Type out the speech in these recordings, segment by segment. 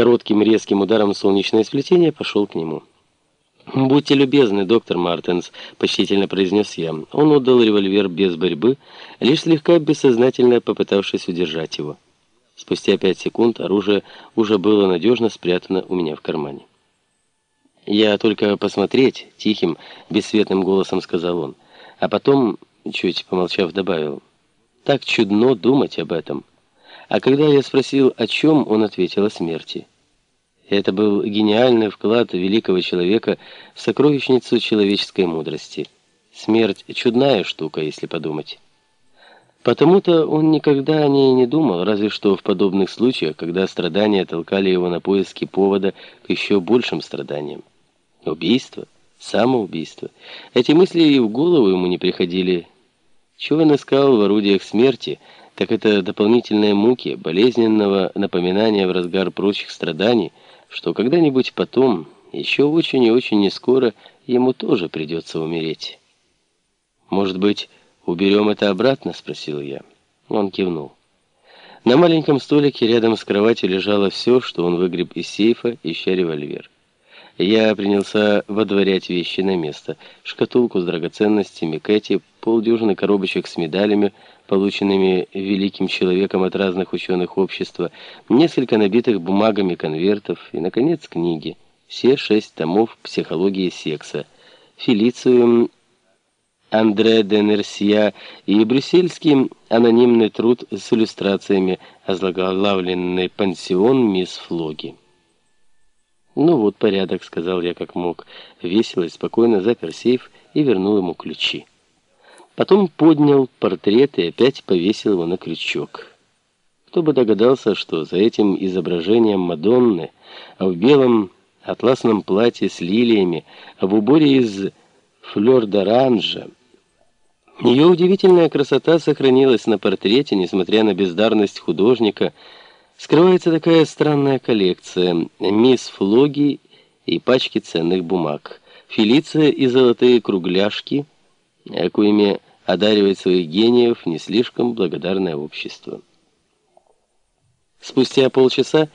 коротким резким ударом солнечное сплетение пошел к нему. «Будьте любезны, доктор Мартенс», — почтительно произнес я. Он отдал револьвер без борьбы, лишь слегка бессознательно попытавшись удержать его. Спустя пять секунд оружие уже было надежно спрятано у меня в кармане. «Я только посмотреть», — тихим, бесцветным голосом сказал он. А потом, чуть помолчав, добавил, «Так чудно думать об этом». А когда я спросил, о чем, он ответил о смерти. Это был гениальный вклад великого человека в сокровищницу человеческой мудрости. Смерть — чудная штука, если подумать. Потому-то он никогда о ней не думал, разве что в подобных случаях, когда страдания толкали его на поиски повода к еще большим страданиям. Убийство, самоубийство. Эти мысли и в голову ему не приходили. Чего он искал в орудиях смерти, так это дополнительные муки, болезненного напоминания в разгар прочих страданий, что когда-нибудь потом, еще очень и очень нескоро, ему тоже придется умереть. «Может быть, уберем это обратно?» — спросил я. Он кивнул. На маленьком столике рядом с кроватью лежало все, что он выгреб из сейфа, ища револьвер. Я принялся водворять вещи на место. Шкатулку с драгоценностями Кэти, полдюжины коробочек с медалями, полученными великим человеком от разных ученых общества, несколько набитых бумагами конвертов и, наконец, книги. Все шесть томов психологии секса. Фелицию Андре де Нерсия и брюссельский анонимный труд с иллюстрациями, озаглавленный «Пансион мисс Флоги». «Ну вот порядок», — сказал я как мог. Весело и спокойно запер сейф и вернул ему ключи. Потом поднял портрет и опять повесил его на крючок. Кто бы догадался, что за этим изображением Мадонны, а в белом атласном платье с лилиями, а в уборе из флёр-д'оранжа, ее удивительная красота сохранилась на портрете, несмотря на бездарность художника, скрывается такая странная коллекция. Мисс Флоги и пачки ценных бумаг. Фелиция и золотые кругляшки, коими одаривает своих гениев не слишком благодарное общество. Спустя полчаса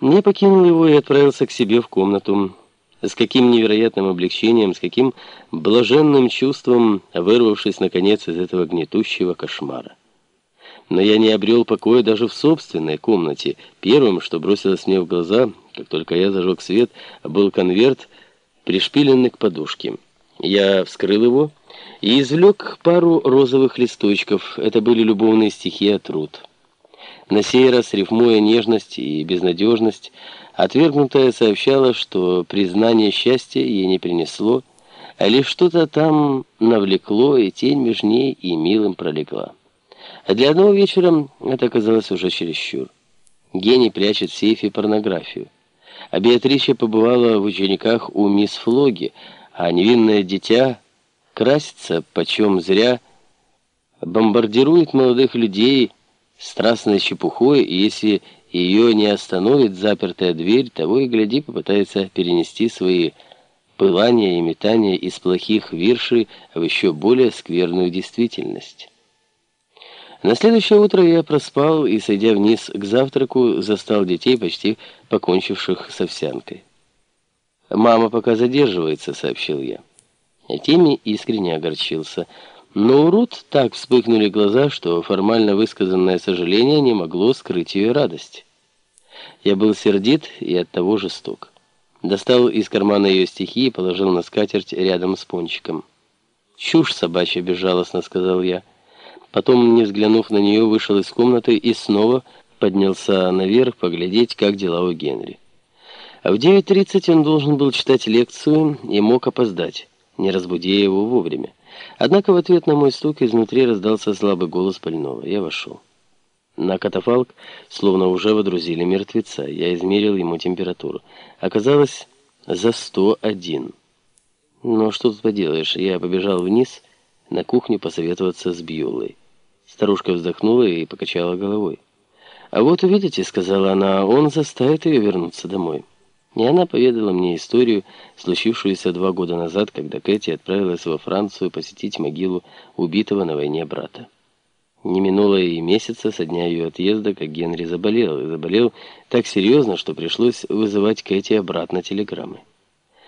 я покинул его и отправился к себе в комнату. С каким невероятным облегчением, с каким блаженным чувством, вырвавшись наконец из этого гнетущего кошмара. Но я не обрел покоя даже в собственной комнате. Первым, что бросилось мне в глаза, как только я зажег свет, был конверт, пришпиленный к подушке. Я вскрыл его и извлек пару розовых листочков. Это были любовные стихи от труд. На сей раз, рифмуя нежность и безнадежность, отвергнутая сообщала, что признание счастья ей не принесло, а лишь что-то там навлекло, и тень между ней и милым пролегла. А для одного вечера это оказалось уже чересчур. Гений прячет в сейфе порнографию. А Беатрича побывала в учениках у мисс Флоги, а невинное дитя красится почем зря, бомбардирует молодых людей страстной чепухой, и если ее не остановит запертая дверь, того и гляди попытается перенести свои пылания и метания из плохих виршей в еще более скверную действительность. На следующее утро я проспал и, сойдя вниз к завтраку, застал детей, почти покончивших с овсянкой. «Мама пока задерживается», — сообщил я. Тимми искренне огорчился. Но у Рут так вспыхнули глаза, что формально высказанное сожаление не могло скрыть ее радость. Я был сердит и оттого жесток. Достал из кармана ее стихи и положил на скатерть рядом с пончиком. «Чушь собачья», — безжалостно сказал я. Потом, не взглянув на нее, вышел из комнаты и снова поднялся наверх поглядеть, как дела у Генри. А в 9.30 он должен был читать лекцию и мог опоздать, не разбудя его вовремя. Однако в ответ на мой стук изнутри раздался слабый голос больного. Я вошел. На катафалк словно уже водрузили мертвеца. Я измерил ему температуру. Оказалось, за 101. Но что тут поделаешь, я побежал вниз на кухню посоветоваться с Бьюлой. Старушка вздохнула и покачала головой. «А вот увидите», — сказала она, — «он заставит ее вернуться домой». И она поведала мне историю, случившуюся два года назад, когда Кэти отправилась во Францию посетить могилу убитого на войне брата. Не минуло и месяца со дня ее отъезда, как Генри заболел. И заболел так серьезно, что пришлось вызывать Кэти обратно телеграммы.